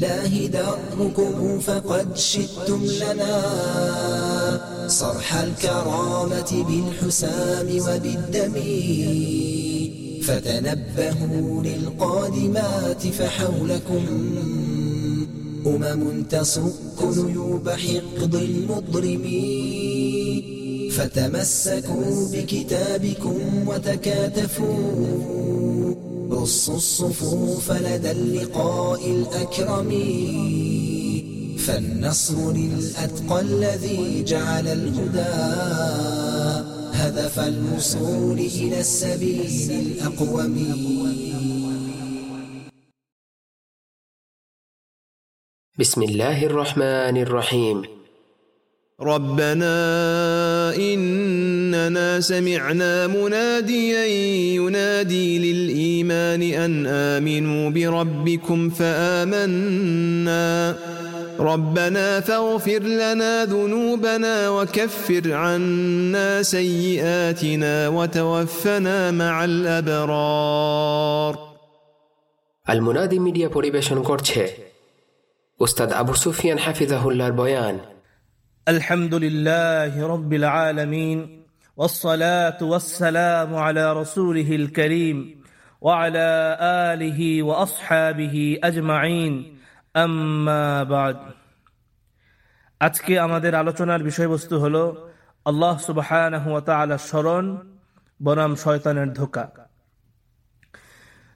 لله دركم فقد شدتم لنا. صرح الكرامة بالحسام وبالدم. فتنبهوا للقادمات فحولكم. أمم تصك نيوب حقد المضرمين فتمسكوا بكتابكم وتكاتفوا. رصوا الصفوف لدى اللقاء الأكرم. فالنصر للأتقى الذي جعل الهدى. هدف الوصول إلى السبيل الأقوم. بسم الله الرحمن الرحيم. ربنا إننا سمعنا مناديا ينادي للإيمان أن آمنوا بربكم فآمنا ربنا فاغفر لنا ذنوبنا وكفر عنا سيئاتنا وتوفنا مع الأبرار المنادي media পরিবেশন করছে উস্তাদ আবু সুফিয়ান হাফিজাহুল্লাহর বয়ান الحمد لله رب العالمين والصلاة والسلام على رسوله الكريم وعلى آله وأصحابه أجمعين أما بعد আজকে আমাদের আলোচনার বিষয়বস্তু হলো আল্লাহ সুবহানাহু ওয়া তাআলা স্মরণ বনাম শয়তানের ধোকা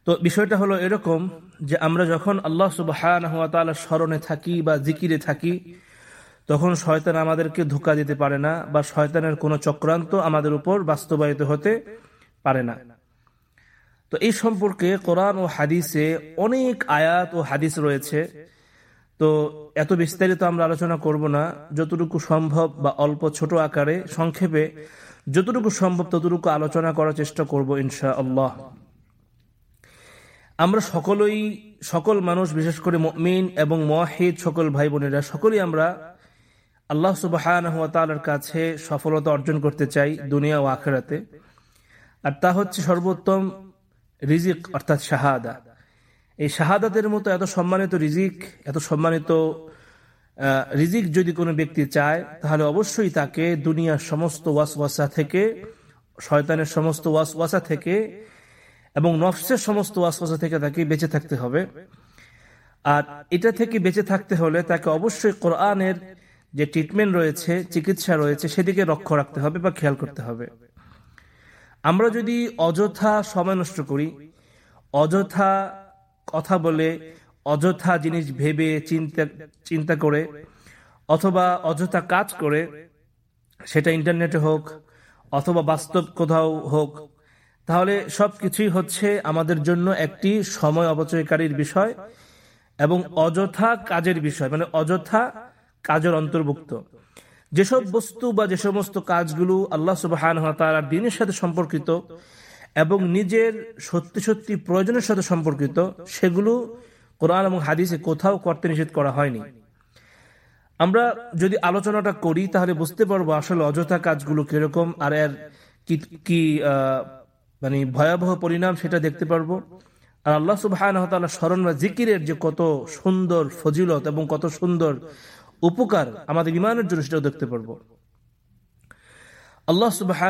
তো বিষয়টা হলো এরকম যে আমরা যখন আল্লাহ সুবহানাহু ওয়া তাআলা স্মরণে থাকি বা জিকিরে থাকি তখন শয়তান আমাদেরকে ধোকা দিতে পারে না বা শয়তানের কোনো চক্রান্ত আমাদের উপর বাস্তবায়িত হতে পারে না। তো এই সম্পর্কে কোরআন ও হাদিসে অনেক আয়াত ও হাদিস রয়েছে। তো এত বিস্তারিত আমরা আলোচনা করব না। যতটুকু সম্ভব বা অল্প ছোট আকারে সংক্ষেপে যতটুকু সম্ভব ততটুকু আলোচনা করার চেষ্টা করব ইনশা আল্লাহ আমরা সকলেই, সকল মানুষ, বিশেষ করে মিন এবং মহিদ সকল ভাই বোনেরা, সকলেই আমরা আল্লাহ সুবাহর কাছে সফলতা অর্জন করতে চাই দুনিয়া ও আখেরাতে। আর তা হচ্ছে সর্বোত্তম রিজিক, অর্থাৎ শাহাদা। এই শাহাদাতের মতো এত সম্মানিত রিজিক, এত সম্মানিত রিজিক যদি কোনো ব্যক্তি চায়, তাহলে অবশ্যই তাকে দুনিয়ার সমস্ত ওয়াসওয়াসা থেকে, শয়তানের সমস্ত ওয়াস ওয়াসওয়াসা থেকে এবং নফসের সমস্ত ওয়াসওয়াসা থেকে তাকে বেঁচে থাকতে হবে। আর এটা থেকে বেঁচে থাকতে হলে তাকে অবশ্যই কোরআনের যে ট্রিটমেন্ট রয়েছে, চিকিৎসা রয়েছে, সেদিকে লক্ষ্য রাখতে হবে বা খেয়াল করতে হবে। আমরা যদি অযথা সময় নষ্ট করি, অযথা কথা বলে, অযথা জিনিস ভেবে, চিন্তা চিন্তা করে, অথবা অযথা কাজ করে, সেটা ইন্টারনেটে হোক, অথবা বাস্তব কোথাও হোক, তাহলে সব কিছুই হচ্ছে আমাদের জন্য একটি সময় অপচয়কারীর বিষয় এবং অযথা কাজের বিষয় মানে অযথা কাজের অন্তর্ভুক্ত। যেসব বস্তু বা যে সমস্ত কাজগুলো আল্লাহ সুবাহান তার দিনের সাথে সম্পর্কিত এবং নিজের সত্যি সত্যি প্রয়োজনের সাথে সম্পর্কিত, সেগুলো কোরআন এবং হাদিসে কোথাও করতে নিষেধ করা হয়নি। আমরা যদি আলোচনাটা করি, তাহলে বুঝতে পারব আসলে অযথা কাজগুলো কীরকম, আর এর কি কি মানে ভয়াবহ পরিণাম সেটা দেখতে পারব। আর আল্লাহ সুবাহ স্মরণ বা জিকিরের যে কত সুন্দর ফজিলত এবং কত সুন্দর উপকার আমাদের ইমানের জন্য সেটাও দেখতে পারব। আল্লাহ সুবাহ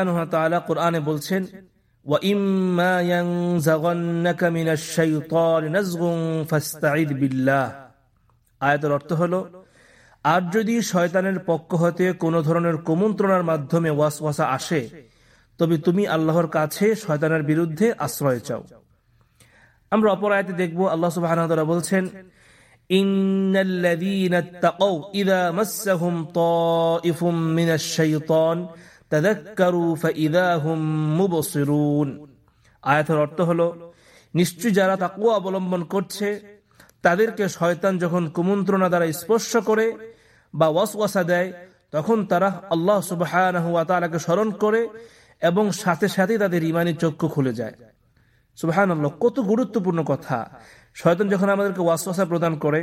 কোরআনে বলছেন আয়াতের অর্থ হলো, আর যদি শয়তানের পক্ষ হতে কোনো ধরনের কুমন্ত্রণার মাধ্যমে ওয়াসওয়াসা আসে, তবে তুমি আল্লাহর কাছে শয়তানের বিরুদ্ধে আশ্রয় চাও। আমরা অপর আয়তে দেখব, আল্লাহ সুবাহ বলছেন إن الذين اتقوا إذا مسهم طائف من الشيطان تذكروا فإذا هم مبصرون আয়াতের অর্থ হলো নিশ্চয় যারা তাকুয়া অবলম্বন করছে তাদেরকে শয়তান যখন কুমন্ত্রণা দ্বারা স্পর্শ করে বা ওয়াসওয়াসা দেয় তখন তারা আল্লাহ সুবহানাহু ওয়া তাআলাকে স্মরণ করে এবং সাথে সাথে তাদের ইমানি চক্ষু খুলে যায় সুবহানাল্লাহ, কত গুরুত্বপূর্ণ কথা। শয়তান যখন আমাদেরকে ওয়াসওয়াসা প্রদান করে,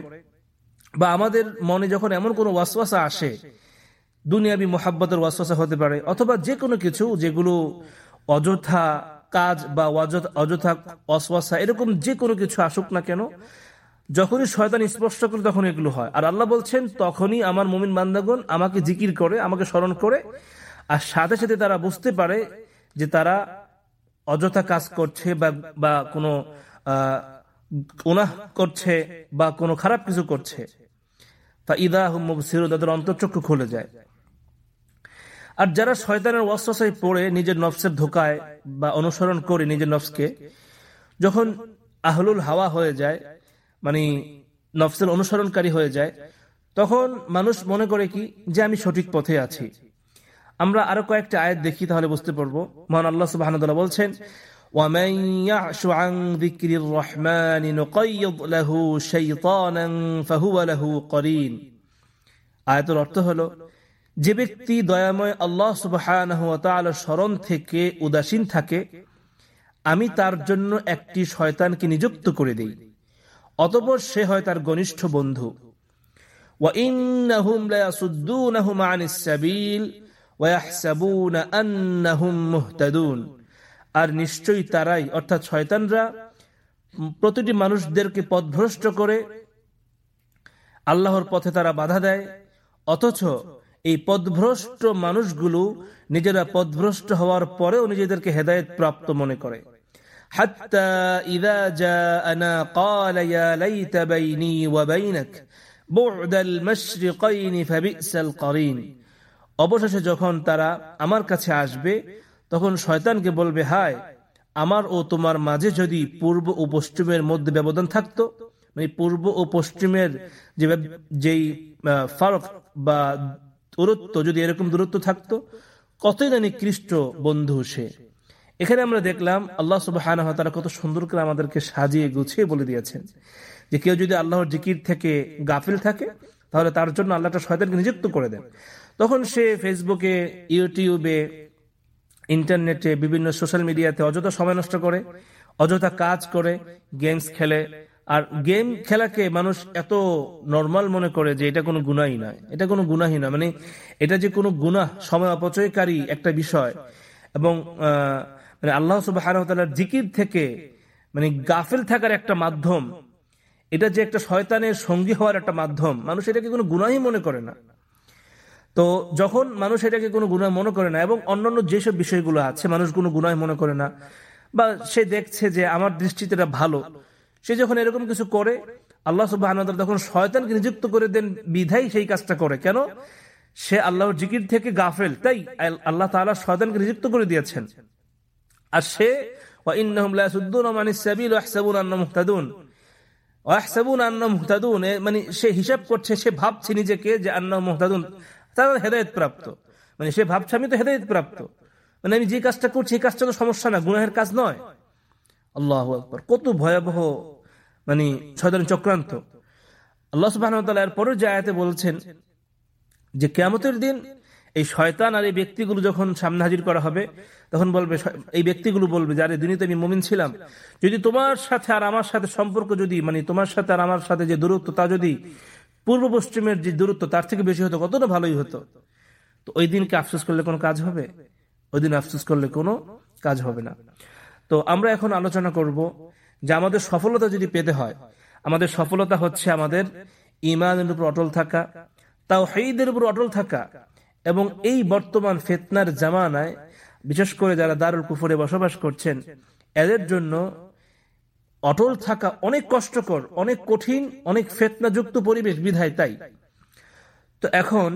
বা আমাদের মনে যখন এমন কোনো ওয়াসওয়াসা আসে, দুনিয়াবি মোহাব্বতের ওয়াসওয়াসা হতে পারে, অথবা যে কোনো কিছু যেগুলো অযথা কাজ বা অযথা অসওয়াসা এরকম যে কোনো কিছু আসুক না কেন, যখনই শয়তান স্পর্শ করে তখন এগুলো হয়। আর আল্লাহ বলছেন, তখনই আমার মুমিন বান্দাগণ আমাকে জিকির করে, আমাকে স্মরণ করে, আর সাথে সাথে তারা বুঝতে পারে যে তারা অযথা কাজ করছে বা কোনো করছে বা কোনো খারাপ কিছু করছে। তা ইদা হুমসির তাদের অন্তর্চক্ষু খুলে যায়। আর যারা শয়তানের ওয়াসায় পড়ে নিজের নফসের ধোকায় বা অনুসরণ করে নিজের নফসকে, যখন আহলুল হাওয়া হয়ে যায় মানে নফসের অনুসরণকারী হয়ে যায়, তখন মানুষ মনে করে কি, যে আমি সঠিক পথে আছি। আমরা আরো কয়েকটা আয়াত দেখি তাহলে বুঝতে পারবো মহান আল্লাহ সুবাহ বলছেন ومن يعش عن ذكر الرحمن نقيض له شيطانا فهو له قرين আয়াতের অর্থ হলো যে ব্যক্তি দয়াময় আল্লাহ সুবাহ স্মরণ থেকে উদাসীন থাকে আমি তার জন্য একটি শয়তানকে নিযুক্ত করে দেই অতপর সে হয় তার ঘনিষ্ঠ বন্ধু وإنهم ليصدونهم عن السبيل ويحسبون أنهم مهتدون আর নিশ্চয়ই তারাই অর্থাৎ শয়তানরা প্রতিটি মানুষদেরকে পথভ্রষ্ট করে আল্লাহর পথে তারা বাধা দেয় অথচ এই পথভ্রষ্ট মানুষগুলো নিজেরা পথভ্রষ্ট হওয়ার পরেও নিজেদেরকে হেদায়ত প্রাপ্ত মনে করে حتى إذا جاءنا قال يا ليت بيني وبينك بعد المشرقين فبئس القرين অবশেষে যখন তারা আমার কাছে আসবে, তখন শয়তানকে বলবে, হায়, আমার ও তোমার মাঝে যদি পূর্ব ও পশ্চিমের মধ্যে ব্যবধান থাকতো মানে পূর্ব ও পশ্চিমের যে যেই ফারক বা দূরত্ব, যদি এরকম দূরত্ব থাকতো, কতই না নিকৃষ্ট বন্ধু সে। এখানে আমরা দেখলাম, আল্লাহ সুবাহ কত সুন্দর করে আমাদেরকে সাজিয়ে গুছিয়ে বলে দিয়েছেন যে কেউ যদি আল্লাহর জিকির থেকে গাফিল থাকে, তাহলে তার জন্য আল্লাহটা শয়তানকে নিযুক্ত করে দেন। তখন সে ফেসবুকে, ইউটিউবে, ইন্টারনেটে, বিভিন্ন সোশ্যাল মিডিয়াতে অযথা সময় নষ্ট করে, অযথা কাজ করে, গেমস খেলে। আর গেম খেলাকে মানুষ এত নর্মাল মনে করে যে এটা কোনো গুণাই নয় এটা কোনো গুণাহি নয় মানে এটা যে কোনো গুণা সময় অপচয়কারী একটা বিষয়। এবং মানে আল্লাহ সুবাহ জিকির থেকে মানে গাফেল থাকার একটা মাধ্যম, এটা যে একটা শয়তানের সঙ্গী হওয়ার একটা মাধ্যম, মানুষ এটাকে কোনো গুণাহি মনে করে না। তো যখন মানুষ এটাকে কোনো গুণা মনে করে না, এবং অন্যান্য যেসব বিষয়গুলো আছে, মানুষ কোনো গুণায় মনে করে না, বা সে দেখছে যে আমার দৃষ্টিতে এটা ভালো, সে যখন এরকম কিছু করে, আল্লাহ সুবাহ তখন শয়তানকে নিযুক্ত করে দেন বিধাই সেই কাজটা করে। কেন? সে আল্লাহর জিকির থেকে গাফেল, তাই আল্লাহ তালা শয়তানকে নিযুক্ত করে দিয়েছেন। আর সে মানে সে হিসাব করছে, সে ভাবছে নিজেকে যে আন্না মুহতাদুন। তারা হেদায়ত প্রাপ্ত মানে সে ভাবছে, আমি তো হেদায়ত প্রাপ্ত মানে আমি যে কাজটা করছি, এই কাজটা তো সমস্যা না, গুনাহের কাজ নয়। আল্লাহ আকবর, কত ভয়াবহ মানে শয়তান চক্রান্ত। আল্লাহ সুবাহ পরের যে আয়াতে বলছেন যে কেমতের দিন এই শয়তান আর এই ব্যক্তিগুলো যখন সামনে হাজির করা হবে, তখন বলবে এই ব্যক্তিগুলো বলবে যারে দুনিয়াতে আমি মমিন ছিলাম। যদি তোমার সাথে আর আমার সাথে সম্পর্ক যদি মানে তোমার সাথে আর আমার সাথে যে দূরত্ব, তা যদি পূর্ব পশ্চিমের যে দূরত্ব, তার থেকে বেশি হতো কতটা ভালোই হতো। তো ওই দিনকে আফসোস করলে কোনো কাজ হবে? ওই দিন আফসোস করলে কোনো কাজ হবে না। তো আমরা এখন আলোচনা করব যে আমাদের সফলতা যদি পেতে হয়, আমাদের সফলতা হচ্ছে আমাদের ইমানের উপর অটল থাকা তাও হেইদের উপর অটল থাকা, এবং এই বর্তমান ফেতনার জামানায়, বিশেষ করে যারা দারুল কুফরে বসবাস করছেন, এদের জন্য অটল থাকা অনেক কষ্টকর, অনেক কঠিন, অনেক ফেতনাযুক্ত পরিবেশ বিধায় তাই। তো এখন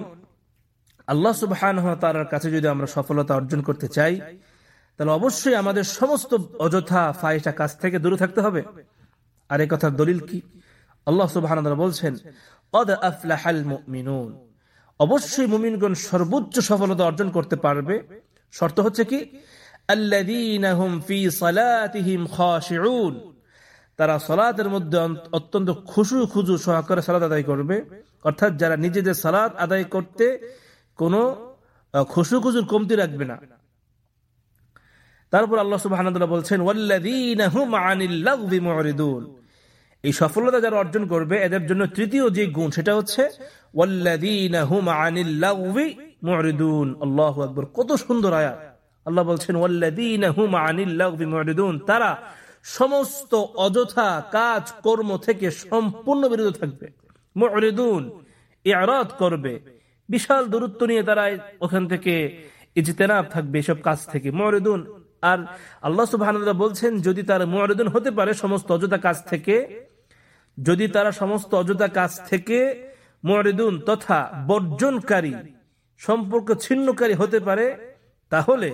আল্লাহ সুবহান তার কাছে যদি আমরা সফলতা অর্জন করতে চাই, তাহলে অবশ্যই আমাদের সমস্ত অযথা ফাইসা কাজ থেকে দূরে থাকতে হবে। আর এই কথার দলিল কি? আল্লাহ সুবহান বলছেন অবশ্যই মুমিনগণ সর্বোচ্চ সফলতা অর্জন করতে পারবে। শর্ত হচ্ছে কি? তারা সলাতের মধ্যে অত্যন্ত খুশু খুজু সহকারে সালাদ আদায় করবে। অর্থাৎ যারা নিজেদের সালাদ আদায় করতে কোনো খুশু খুজুর কমতি রাখবে না। তারপর আল্লাহ সুবাহ বলছেন এই সফলতা যারা অর্জন করবে, এদের জন্য তৃতীয় যে গুণ সেটা হচ্ছে কত সুন্দর আয়াত। আল্লাহ বলছেন তারা সমস্ত অযথা কাজ, কর্ম থেকে সম্পূর্ণ বিরত থাকবে। ইয়ারাত করবে। বিশাল দূরত্ব নিয়ে তারা ওখান থেকে ইজতেনাব থাকবে এসব কাজ থেকে। মরিদুন, আর আল্লাহ সুবাহ বলছেন, যদি তার মরিদুন হতে পারে সমস্ত অযথা কাজ থেকে, যদি তারা সমস্ত অযথা কাজ থেকে মরিদুন তথা বর্জনকারী, সম্পর্ক ছিন্নকারী হতে পারে, তাহলে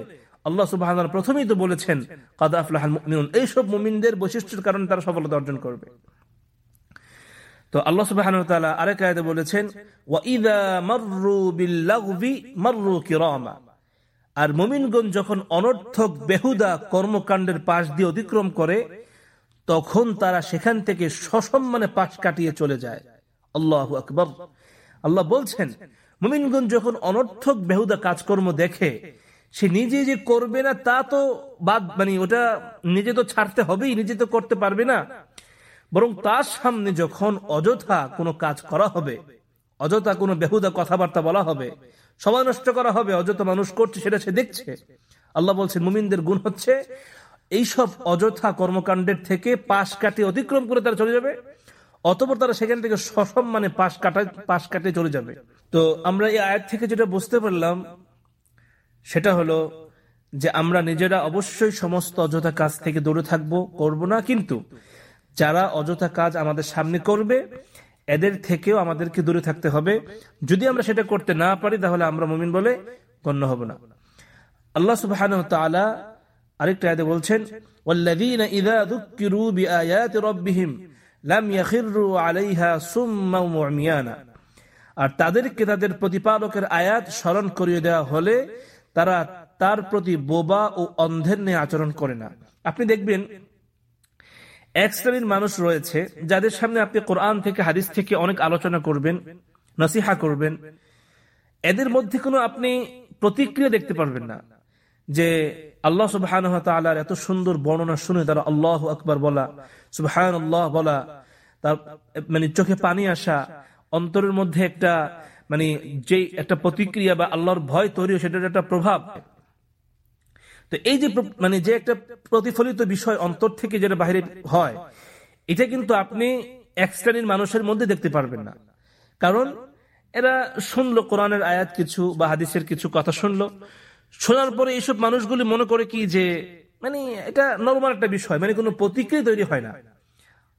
আল্লাহ সুবাহ প্রথমেই তো বলেছেন, কাদা আফলাহ মুমিনুন এইসব মুমিনদের বৈশিষ্ট্যের কারণে তারা সফলতা অর্জন করবে। তো আল্লাহ সুবাহ আরেক আয়াতে বলেছেন আর মুমিনগণ যখন অনর্থক, বেহুদা কর্মকাণ্ডের পাশ দিয়ে অতিক্রম করে, তখন তারা সেখান থেকে সসম্মানে পাশ কাটিয়ে চলে যায়। আল্লাহ আকবর। আল্লাহ বলছেন মুমিনগঞ্জ যখন অনর্থক, বেহুদা কাজকর্ম দেখে সে নিজে যে করবে না, তা তো বাদ মানে ওটা নিজে তো ছাড়তে হবেই, নিজে তো করতে পারবে না। বরং তার সামনে যখন অযথা কোনো কাজ করা হবে, অযথা কোনো বেহুদা কথাবার্তা বলা হবে, সময় নষ্ট করা হবে, অযথা মানুষ করছে, সেটা সে দেখছে। আল্লাহ বলছেন, মুমিনদের গুণ হচ্ছে, এইসব অযথা কর্মকাণ্ডের থেকে পাশ কাটিয়ে অতিক্রম করে তারা চলে যাবে, অতপর তারা সেখান থেকে সসম্মানে পাশ কাটা, পাশ কাটিয়ে চলে যাবে। তো আমরা এই আয়াত থেকে যেটা বুঝতে পারলাম সেটা হলো যে আমরা নিজেরা অবশ্যই সমস্ত অযথা কাজ থেকে দূরে থাকবো করব না কিন্তু যারা অযথা কাজ আমাদের সামনে করবে এদের থেকেও আমাদেরকে দূরে থাকতে হবে যদি আমরা সেটা করতে না পারি তাহলে আমরা মুমিন বলে গণ্য হব না আল্লাহ সুবাহ আরেকটা আয়াতে বলছেন والذين إذا ذكروا بآيات ربهم لم يخروا عليها سما وعميانا আর তাদেরকে তাদের প্রতিপালকের আয়াত স্মরণ করিয়ে দেওয়া হলে তারা তার প্রতি বোবা ও অন্ধের নিয়ে আচরণ করে না। আপনি দেখবেন এক শ্রেণির মানুষ রয়েছে যাদের সামনে আপনি কোরআন থেকে, হাদিস থেকে অনেক আলোচনা করবেন, নসিহা করবেন। এদের মধ্যে কোনো আপনি প্রতিক্রিয়া দেখতে পারবেন না যে আল্লাহ সুবহান এত সুন্দর বর্ণনা শুনে তারা আল্লাহ আকবর বলা সুবহান আল্লাহ বলা, তার মানে চোখে পানি আসা, অন্তরের মধ্যে একটা মানে যে একটা প্রতিক্রিয়া বা আল্লাহর ভয় তৈরি সেটার একটা প্রভাব। তো এই যে মানে যে একটা প্রতিফলিত বিষয় অন্তর থেকে যেটা বাহিরে হয়, এটা কিন্তু আপনি এক শ্রেণির মানুষের মধ্যে দেখতে পারবেন না। কারণ এরা শুনলো কোরআনের আয়াত কিছু বা হাদিসের কিছু কথা শুনলো। শোনার পরে এইসব মানুষগুলি মনে করে কি যে মানে এটা নর্মাল একটা বিষয় মানে কোনো প্রতিক্রিয়া তৈরি হয় না।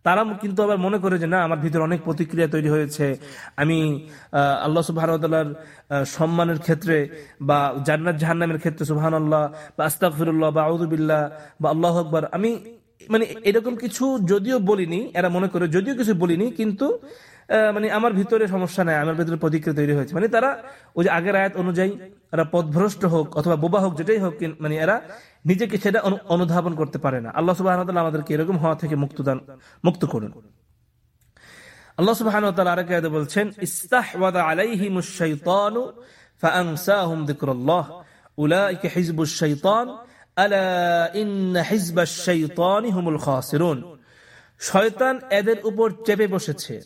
তারা কিন্তু আবার মনে করে যে, না, আমার ভিতরে অনেক প্রতিক্রিয়া তৈরি হয়েছে। আমি আল্লাহ সুবাহর সম্মানের ক্ষেত্রে বা জান্নাত জাহান্নামের ক্ষেত্রে সুবাহান আল্লাহ বা আস্তাফিরুল্লাহ বা আউদুবিল্লাহ বা আল্লাহ আকবর। আমি মানে এরকম কিছু যদিও বলিনি, এরা মনে করে যদিও কিছু বলিনি, কিন্তু মানে আমার ভিতরে সমস্যা নাই, আমার ভিতরে প্রতিক্রিয়া তৈরি হয়েছে। মানে তারা ওই যে আগের আয়াত অনুযায়ী এরা পথভ্রষ্ট হোক অথবা বোবা হোক, যেটাই হোক মানে এরা নিজেকে সেটা অনুধাবন করতে পারে না। আল্লাহ সুবাহ আমাদেরকে এরকম হওয়া থেকে মুক্ত করুন। শাইতানি হুমুল খাসিরুন। শয়তান এদের উপর চেপে বসেছে।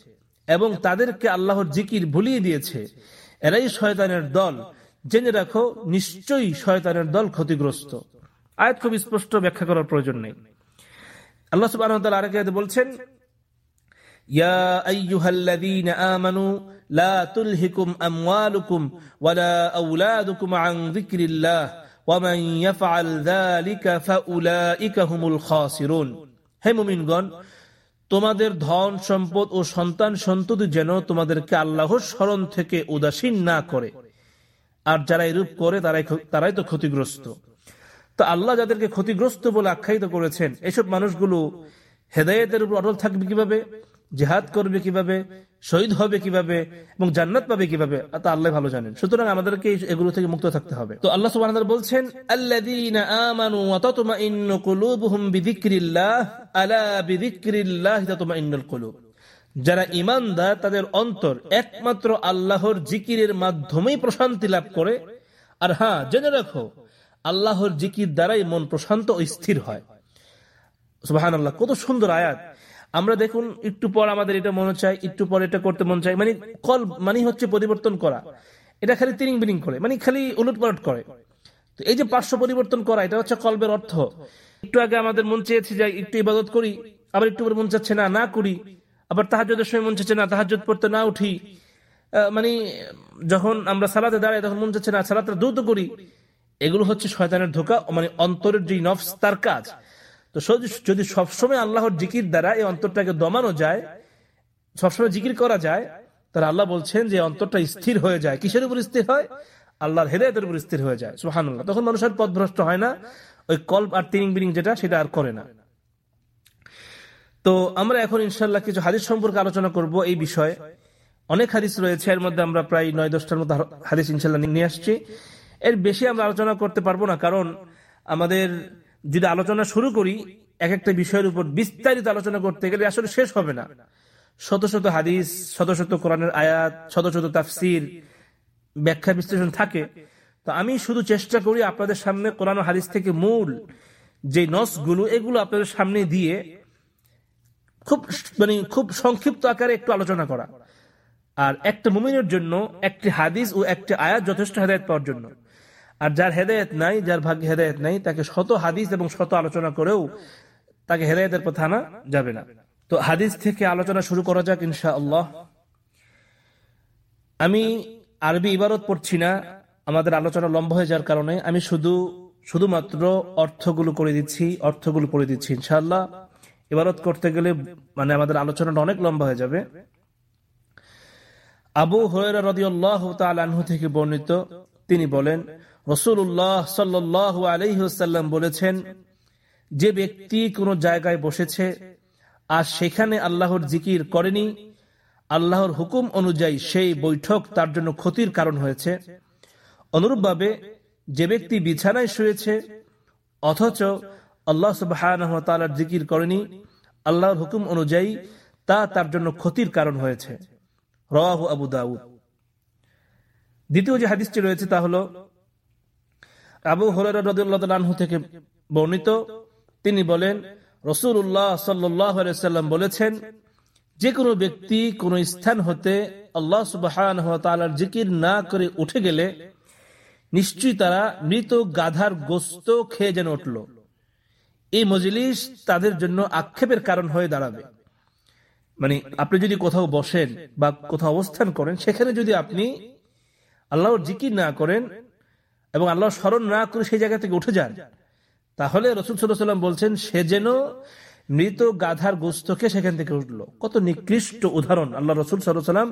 এবং তাদেরকে আল্লাহর জিকির ভুলিয়ে দিয়েছে। এরাই শয়তানের দল। জেনে রাখো, নিশ্চয়ই শয়তানের দল ক্ষতিগ্রস্ত। আয়াত খুব স্পষ্ট ব্যাখ্যা করার প্রয়োজন নেই। আল্লাহ সুবাহ আরেক বলছেন, ইয়া হে মুমিনগণ তোমাদের ধন, সম্পদ ও সন্তান সন্ততি যেন তোমাদেরকে আল্লাহর স্মরণ থেকে উদাসীন না করে। আর যারা এরূপ করে, তারাই তারাই তো ক্ষতিগ্রস্ত। তো আল্লাহ যাদেরকে ক্ষতিগ্রস্ত বলে আখ্যায়িত করেছেন, এসব মানুষগুলো হেদায়তের উপর অটল থাকবে কীভাবে? জেহাদ করবে কীভাবে, শহীদ হবে কীভাবে এবং জান্নাত পাবে কীভাবে, তা আল্লাহ ভালো জানেন। সুতরাং আমাদেরকে এগুলো থেকে মুক্ত থাকতে হবে। তো আল্লাহ সুবাহ বলছেন যারা ইমানদার তাদের অন্তর একমাত্র আল্লাহর জিকিরের মাধ্যমেই প্রশান্তি লাভ করে। আর হ্যাঁ জেনে রাখো, আল্লাহর জিকির দ্বারাই মন প্রশান্ত ও স্থির হয়। সুবাহান আল্লাহ কত সুন্দর আয়াত। আমরা দেখুন, একটু পর আমাদের এটা মনে চাই একটু পর এটা করতে মন চাই মানে কল মানে হচ্ছে পরিবর্তন করা। এটা খালি তিরিং বিরিং করে মানে খালি উলট পালট করে। তো এই যে পার্শ্ব পরিবর্তন করা, এটা হচ্ছে কলবের অর্থ। একটু আগে আমাদের মন চেয়েছে যে একটু ইবাদত করি, আবার একটু পরে মন চাচ্ছে না না করি, আবার তাহাজের সময় মন চাচ্ছে না তাহাজত পড়তে না উঠি। মানে যখন আমরা সালাতে দাঁড়াই, তখন মন চাচ্ছে না সালাতে দ্রুত করি। এগুলো হচ্ছে শয়তানের ধোকা মানে অন্তরের যে নফস, তার কাজ। তো যদি সবসময় আল্লাহর জিকির দ্বারা এই অন্তরটাকে দমানো যায়, সবসময় জিকির করা যায়, তাহলে আল্লাহ বলছেন যে অন্তরটা স্থির হয়ে যায়। কিসের উপর স্থির হয়? আল্লাহর হেদায়তের উপর স্থির হয়ে যায়। সুহান তখন মানুষের পথভ্রষ্ট হয় না। ওই কল্প আর তিনিং বিনিং যেটা, সেটা আর করে না। তো আমরা এখন ইনশাল্লাহ কিছু হাদিস সম্পর্কে আলোচনা করব এই বিষয়ে। অনেক হাদিস রয়েছে, এর মধ্যে আমরা প্রায় নয় দশটার মধ্যে হাদিস ইনশাল্লাহ নিয়ে আসছি। এর বেশি আমরা আলোচনা করতে পারব না, কারণ আমাদের যদি আলোচনা শুরু করি, এক একটা বিষয়ের উপর বিস্তারিত আলোচনা করতে গেলে আসলে শেষ হবে না। শত শত হাদিস, শত শত কোরআনের আয়াত, শত শত তাফসির, ব্যাখ্যা বিশ্লেষণ থাকে। তো আমি শুধু চেষ্টা করি আপনাদের সামনে কোরআন হাদিস থেকে মূল যে নসগুলো, এগুলো আপনাদের সামনে দিয়ে খুব মানে খুব সংক্ষিপ্ত আকারে একটু আলোচনা করা। আর একটা মুমিনের জন্য একটি হাদিস ও একটি আয়াত যথেষ্ট হেদায়ত পাওয়ার জন্য। আর যার হেদায়ত নাই, যার ভাগ্যে হেদায়ত নাই, তাকে শত হাদিস এবং শত আলোচনা করেও তাকে হেদায়তের পথে আনা যাবে না। তো হাদিস থেকে আলোচনা শুরু করা যাক ইনশা আল্লাহ আমি আরবি ইবারত পড়ছি না, আমাদের আলোচনা লম্বা হয়ে যাওয়ার কারণে আমি শুধু, শুধুমাত্র অর্থগুলো করে দিচ্ছি, অর্থগুলো পড়ে দিচ্ছি ইনশাআল্লাহ। ইবারত করতে গেলে মানে আমাদের আলোচনাটা অনেক লম্বা হয়ে যাবে। আবু হরেরা রদিউল্লাহ তালু থেকে বর্ণিত, তিনি বলেন রসুল্লাহ সাল্লাহ আলহ্লাম বলেছেন, যে ব্যক্তি কোনো জায়গায় বসেছে আর সেখানে আল্লাহর জিকির করেনি, আল্লাহর হুকুম অনুযায়ী সেই বৈঠক তার জন্য ক্ষতির কারণ হয়েছে। অনুরূপভাবে যে ব্যক্তি বিছানায় শুয়েছে, অথচ আল্লাহ সুবাহ জিকির করেনি, আল্লাহর হুকুম অনুযায়ী তা তার জন্য ক্ষতির কারণ হয়েছে। রাহু আবু দাউদ। দ্বিতীয় যে হাদিসটি রয়েছে তা হল আবু হরাহ থেকে বর্ণিত, তিনি বলেন রসুল উল্লাহ সাল্লাম বলেছেন যে কোনো ব্যক্তি কোন স্থান হতে আল্লাহ সুবাহ জিকির না করে উঠে গেলে নিশ্চয়ই তারা মৃত গাধার গোস্ত খেয়ে যেন উঠল। এই মজলিস তাদের জন্য আক্ষেপের কারণ হয়ে দাঁড়াবে। মানে আপনি যদি কোথাও বসেন বা কোথাও অবস্থান করেন, সেখানে যদি আপনি আল্লাহর জিকির না করেন এবং আল্লাহ স্মরণ না করে সেই জায়গা থেকে উঠে যান। তাহলে রসুল সাল্লাম বলছেন, সে যেন মৃত গাধার গোস্তকে সেখান থেকে উঠল। কত নিকৃষ্ট উদাহরণ আল্লাহ রসুল সাল্লাম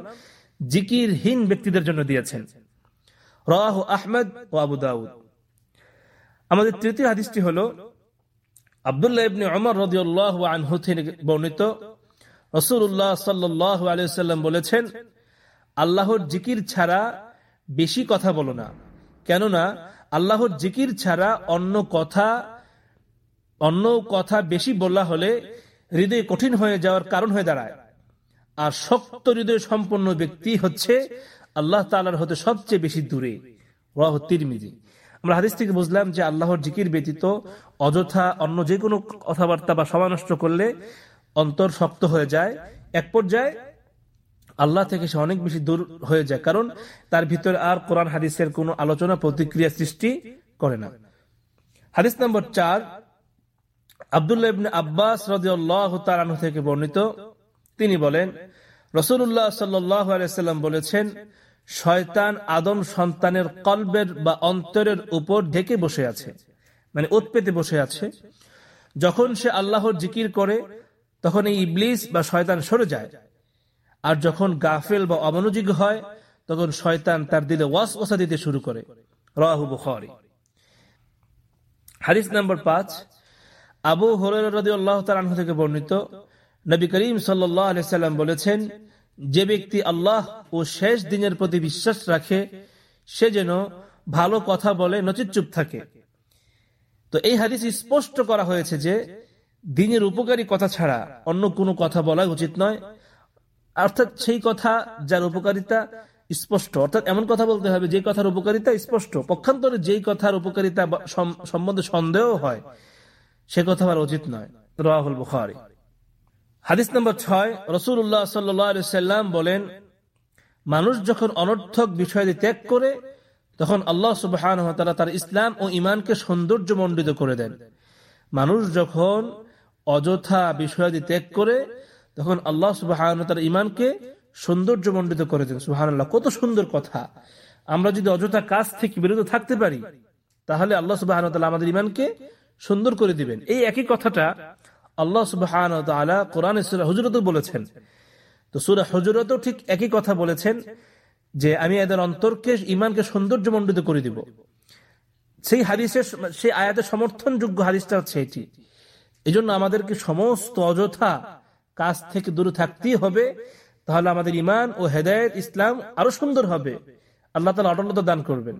জিকিরহীন ব্যক্তিদের জন্য দিয়েছেন। রাহ আহমদ ও আবু দাউদ। আমাদের তৃতীয় হাদিসটি হল, আবদুল্লাহ বলেছেন, আল্লাহর জিকির ছাড়া বেশি কথা বলো না। কেননা আল্লাহর জিকির ছাড়া অন্য কথা অন্য কথা বেশি বলা হলে হৃদয় কঠিন হয়ে যাওয়ার কারণ হয়ে দাঁড়ায়। আর শক্ত হৃদয় সম্পন্ন ব্যক্তি হচ্ছে আল্লাহ তালার হতে সবচেয়ে বেশি দূরে তিরমিজি। আমরা হাদিস থেকে বুঝলাম যে আল্লাহর জিকির ব্যতীত অযথা অন্য যে কোনো কথাবার্তা বা সমানষ্ট করলে অন্তর শক্ত হয়ে যায়, এক পর্যায়ে আল্লাহ থেকে সে অনেক বেশি দূর হয়ে যায়, কারণ তার ভিতরে আর কোরআন হাদিসের কোন আলোচনা, প্রতিক্রিয়া সৃষ্টি করে না। হাদিস নম্বর চার, আবদুল্লাহ আব্বাস রাজু থেকে বর্ণিত। তিনি বলেন রসুল্লাহ সাল্লাম বলেছেন, শয়তান আদম সন্তানের কলবের বা অন্তরের উপর ঢেকে বসে আছে। মানে উৎপেতে বসে আছে। যখন সে আল্লাহর জিকির করে, তখন এই ইবলিস বা শয়তান সরে যায়। আর যখন গাফেল বা অমনোযোগ হয়, তখন শয়তান তার দিলে ওয়াস ওসা দিতে শুরু করে। রাহু বুখারি। হারিস নাম্বার পাঁচ, আবু হরাহ থেকে বর্ণিত, নবী করিম সাল্লাম বলেছেন, যে ব্যক্তি আল্লাহ ও শেষ দিনের প্রতি বিশ্বাস রাখে, সে যেন ভালো কথা বলে নচিত চুপ থাকে। তো এই হাদিস স্পষ্ট করা হয়েছে যে, দিনের উপকারী কথা ছাড়া অন্য কোনো কথা বলা উচিত নয় অর্থাৎ সেই কথা যার উপকারিতা স্পষ্ট। অর্থাৎ এমন কথা বলতে হবে, যে কথার উপকারিতা স্পষ্ট। পক্ষান্তরে যেই কথার উপকারিতা সম্বন্ধে সন্দেহ হয়, সে কথা বলা উচিত নয়। রাহুল বুখারি। হাদিস নম্বর ছয় রসুল্লাহ সাল্লাম বলেন, মানুষ যখন অনর্থক বিষয় ত্যাগ করে, তখন আল্লাহ সুবাহান তার ইসলাম ও ইমানকে সৌন্দর্য মণ্ডিত করে দেন। মানুষ যখন অযথা বিষয়াদি ত্যাগ করে তখন আল্লাহ সুবাহান তার ইমানকে সৌন্দর্য মণ্ডিত করে দেন আল্লাহ কত সুন্দর কথা। আমরা যদি অযথা কাজ থেকে বিরত থাকতে পারি, তাহলে আল্লাহ সুবাহ আমাদের ইমানকে সুন্দর করে দিবেন। এই একই কথাটা আল্লাহ সুবাহান কোরআন হজরত বলেছেন। তো সুরা হজরত ঠিক একই কথা বলেছেন যে, আমি এদের অন্তরকে ইমানকে সৌন্দর্য মণ্ডিত করে দিব। সেই হাদিসের সেই আয়াতের সমর্থনযোগ্য হাদিসটা হচ্ছে এটি। এই আমাদেরকে সমস্ত অযথা কাজ থেকে দূরে থাকতেই হবে, তাহলে আমাদের ইমান ও হেদায়ত ইসলাম আরও সুন্দর হবে। আল্লাহ তালা অটলতা দান করবেন।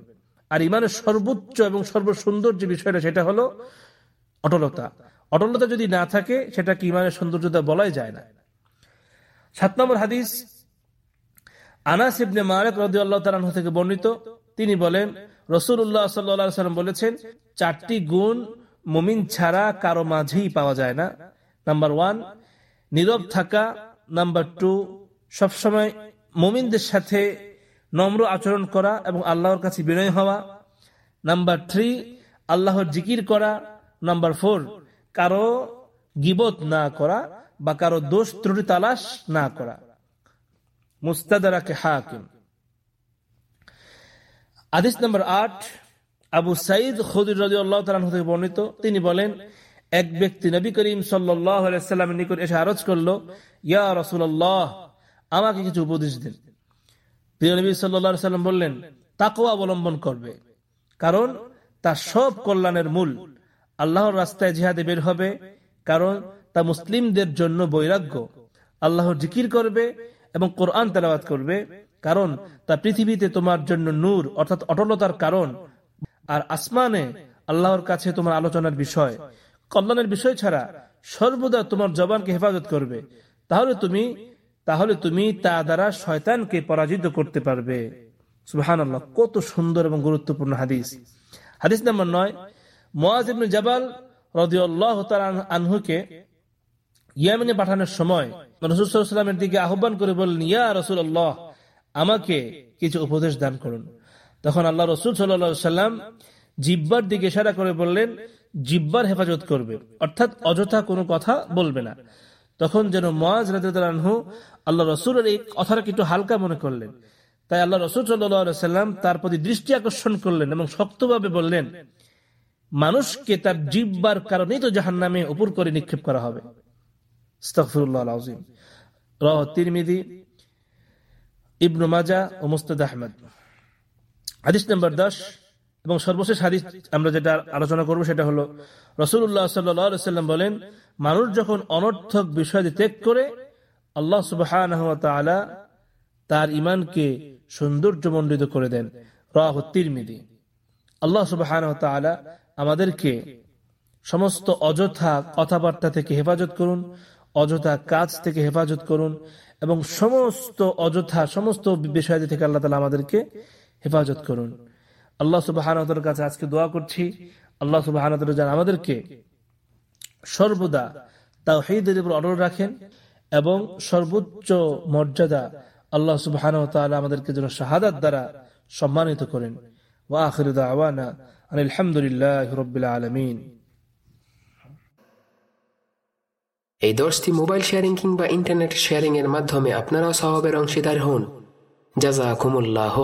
আর ইমানের সর্বোচ্চ এবং সর্বসুন্দর যে বিষয়টা, সেটা হলো অটলতা। অটলতা যদি না থাকে সেটা কি ইমানের সৌন্দর্যতা বলাই যায় না। সাত নম্বর হাদিস, আনাস ইবনে মালিক রাদিয়াল্লাহু তাআলা থেকে বর্ণিত। তিনি বলেন, রাসূলুল্লাহ সাল্লাল্লাহু আলাইহি সাল্লাম বলেছেন, চারটি গুণ মুমিন ছাড়া কারও মাঝেই পাওয়া যায় না। নাম্বার ওয়ান নীরব থাকা নাম্বার টু সবসময় মুমিনদের সাথে নম্র আচরণ করা এবং আল্লাহর কাছে বিনয় হওয়া। নাম্বার থ্রি আল্লাহর জিকির করা। নাম্বার ফোর কারও গিবত না করা বা কারও দোষ ত্রুটি তালাশ না করা। মুস্তাদারাকে হাকিম। আদিস নম্বর আট, আবু সাইদ খদির রাজিউল্লাহ থেকে বর্ণিত। তিনি বলেন এক ব্যক্তি নবী করিম সাল্লামের নিকট এসে আরজ করল, ইয়া রসুল্লাহ আমাকে কিছু উপদেশ দিন। প্রিয় নবী সাল্লা সাল্লাম বললেন তাকেও অবলম্বন করবে, কারণ তার সব কল্যাণের মূল আল্লাহর রাস্তায় জিহাদে বের হবে, কারণ তা মুসলিমদের জন্য বৈরাগ্য। আল্লাহর জিকির করবে এবং কোরআন তেলাবাদ করবে, কারণ তা পৃথিবীতে তোমার জন্য নূর, অর্থাৎ অটলতার কারণ। আর আসমানে আল্লাহর কাছে তোমার আলোচনার বিষয় কল্যাণের বিষয় ছাড়া সর্বদা তোমার জবানকে হেফাজত করবে। তাহলে তুমি তাহলে তুমি তা দ্বারা শয়তানকে পরাজিত করতে পারবে। সুহান কত সুন্দর এবং গুরুত্বপূর্ণ হাদিস। হাদিস নাম্বার নয় ইয়ামিনে পাঠানোর সময় দিকে আহ্বান করে বললেন, ইয়া আমাকে কিছু উপদেশ দান করুন। তখন আল্লাহ রসুল সাল্লাম জিব্বার দিকে ইশারা করে বললেন জিব্বার হেফাজত করবে। অর্থাৎ অযথা কোনো কথা বলবে না। তখন যেন মহাজ রাজু আল্লাহ রসুলের এই কথাটা একটু হালকা মনে করলেন। তাই আল্লাহ রসুল সাল্লাম তার প্রতি দৃষ্টি আকর্ষণ করলেন এবং শক্তভাবে বললেন, মানুষকে তার জিব্বার কারণেই তো জাহান নামে উপর করে নিক্ষেপ করা হবে। ইবনু মাজা ও মুস্তাদ আহমদ। হাদিস নম্বর দশ। এবং সর্বশেষ হাদিস আমরা যেটা আলোচনা করব সেটা হলো রসুল্লাহ সাল্লাম বলেন, মানুষ যখন অনর্থক বিষয় ত্যাগ করে, আল্লাহ সুবাহ তার ইমানকে সৌন্দর্যমণ্ডিত করে দেন। রাহ তিরমিদি। আল্লাহ সুবাহ আমাদেরকে সমস্ত অযথা কথাবার্তা থেকে হেফাজত করুন, অযথা কাজ থেকে হেফাজত করুন এবং সমস্ত অযথা, সমস্ত বিষয় থেকে আল্লাহ তালা আমাদেরকে হেফাজত করুন। আল্লাহ সুবাহ কাছে আজকে দোয়া করছি। আল্লাহ সুবাহ যেন আমাদেরকে সর্বদা তাও হেদের উপর অর্ডার রাখেন এবং সর্বোচ্চ মর্যাদা আল্লাহ সুবাহ আমাদেরকে যেন শাহাদাত দ্বারা সম্মানিত করেন। ওয়াখির আওয়ানা আলহামদুলিল্লাহ রবিল আলমিন। এই দশটি মোবাইল শেয়ারিং কিংবা ইন্টারনেট শেয়ারিং এর মাধ্যমে আপনারাও স্বভাবের অংশীদার হন। জাজা কুমুল্লাহ